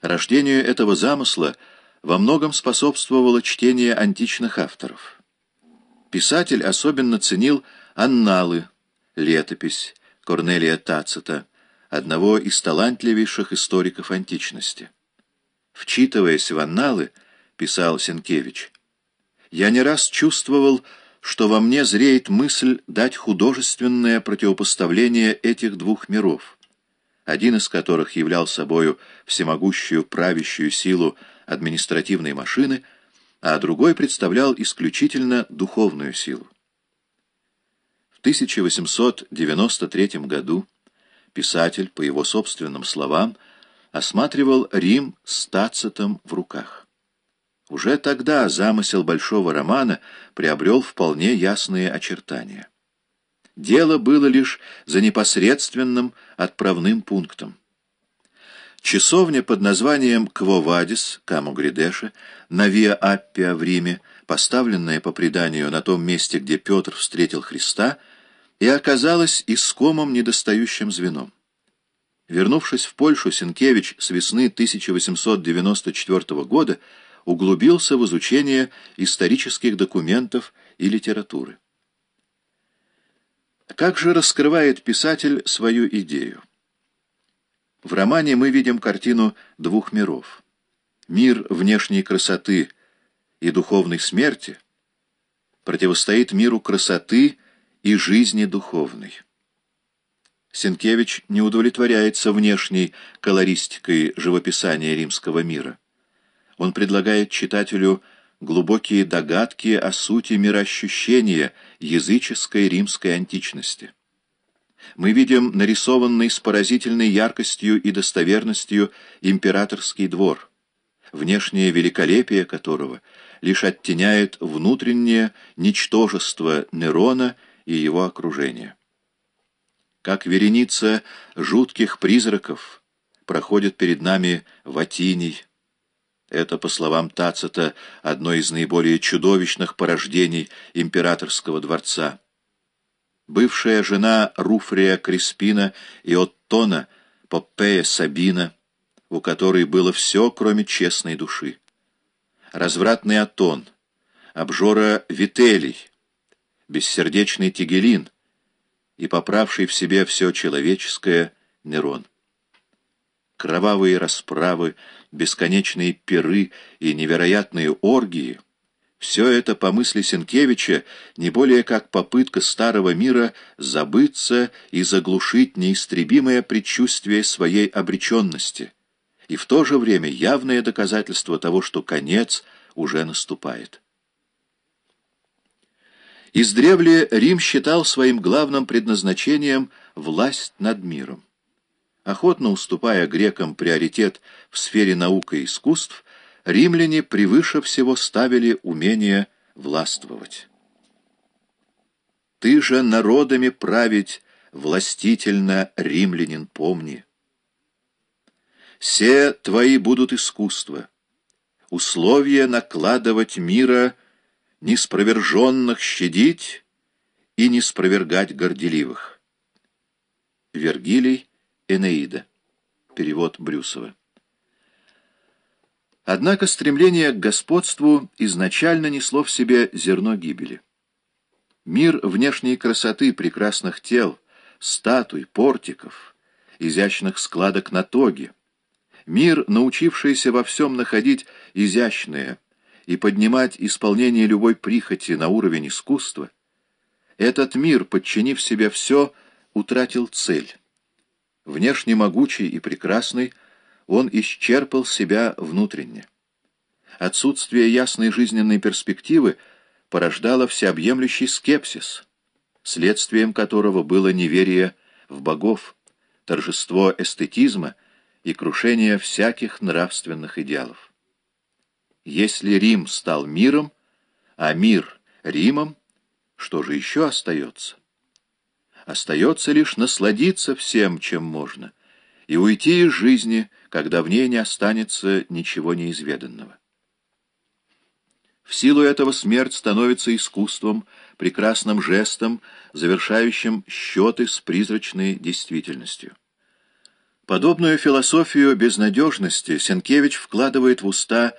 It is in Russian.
Рождению этого замысла во многом способствовало чтение античных авторов. Писатель особенно ценил анналы, летопись Корнелия Тацита, одного из талантливейших историков античности. «Вчитываясь в анналы, — писал Сенкевич, — я не раз чувствовал, что во мне зреет мысль дать художественное противопоставление этих двух миров, один из которых являл собою всемогущую правящую силу административной машины, а другой представлял исключительно духовную силу. В 1893 году писатель, по его собственным словам, осматривал Рим с Тацитом в руках. Уже тогда замысел большого романа приобрел вполне ясные очертания. Дело было лишь за непосредственным отправным пунктом. Часовня под названием Квовадис, Камугридеша, на Виа Аппиа в Риме, поставленная по преданию на том месте, где Петр встретил Христа, и оказалась искомым недостающим звеном. Вернувшись в Польшу, Сенкевич с весны 1894 года углубился в изучение исторических документов и литературы. Как же раскрывает писатель свою идею? В романе мы видим картину двух миров. Мир внешней красоты и духовной смерти противостоит миру красоты и жизни духовной. Сенкевич не удовлетворяется внешней колористикой живописания римского мира. Он предлагает читателю глубокие догадки о сути мироощущения языческой римской античности. Мы видим нарисованный с поразительной яркостью и достоверностью императорский двор, внешнее великолепие которого лишь оттеняет внутреннее ничтожество Нерона и его окружения. Как вереница жутких призраков проходит перед нами Ватиний, это, по словам Тацита, одно из наиболее чудовищных порождений императорского дворца. Бывшая жена Руфрия Криспина и Оттона, Поппея Сабина, у которой было все, кроме честной души. Развратный Атон, обжора Вителий, бессердечный Тигелин и поправший в себе все человеческое Нерон кровавые расправы, бесконечные пиры и невероятные оргии — все это, по мысли Сенкевича, не более как попытка старого мира забыться и заглушить неистребимое предчувствие своей обреченности, и в то же время явное доказательство того, что конец уже наступает. Издревле Рим считал своим главным предназначением власть над миром охотно уступая грекам приоритет в сфере наук и искусств, римляне превыше всего ставили умение властвовать. «Ты же народами править властительно, римлянин, помни. Все твои будут искусства, условия накладывать мира, неспроверженных щадить и не горделивых». Вергилий Энеида. Перевод Брюсова. Однако стремление к господству изначально несло в себе зерно гибели. Мир внешней красоты прекрасных тел, статуй, портиков, изящных складок на тоге, мир, научившийся во всем находить изящное и поднимать исполнение любой прихоти на уровень искусства, этот мир, подчинив себе все, утратил цель. Внешне могучий и прекрасный, он исчерпал себя внутренне. Отсутствие ясной жизненной перспективы порождало всеобъемлющий скепсис, следствием которого было неверие в богов, торжество эстетизма и крушение всяких нравственных идеалов. Если Рим стал миром, а мир — Римом, что же еще остается? Остается лишь насладиться всем, чем можно, и уйти из жизни, когда в ней не останется ничего неизведанного. В силу этого смерть становится искусством, прекрасным жестом, завершающим счеты с призрачной действительностью. Подобную философию безнадежности Сенкевич вкладывает в уста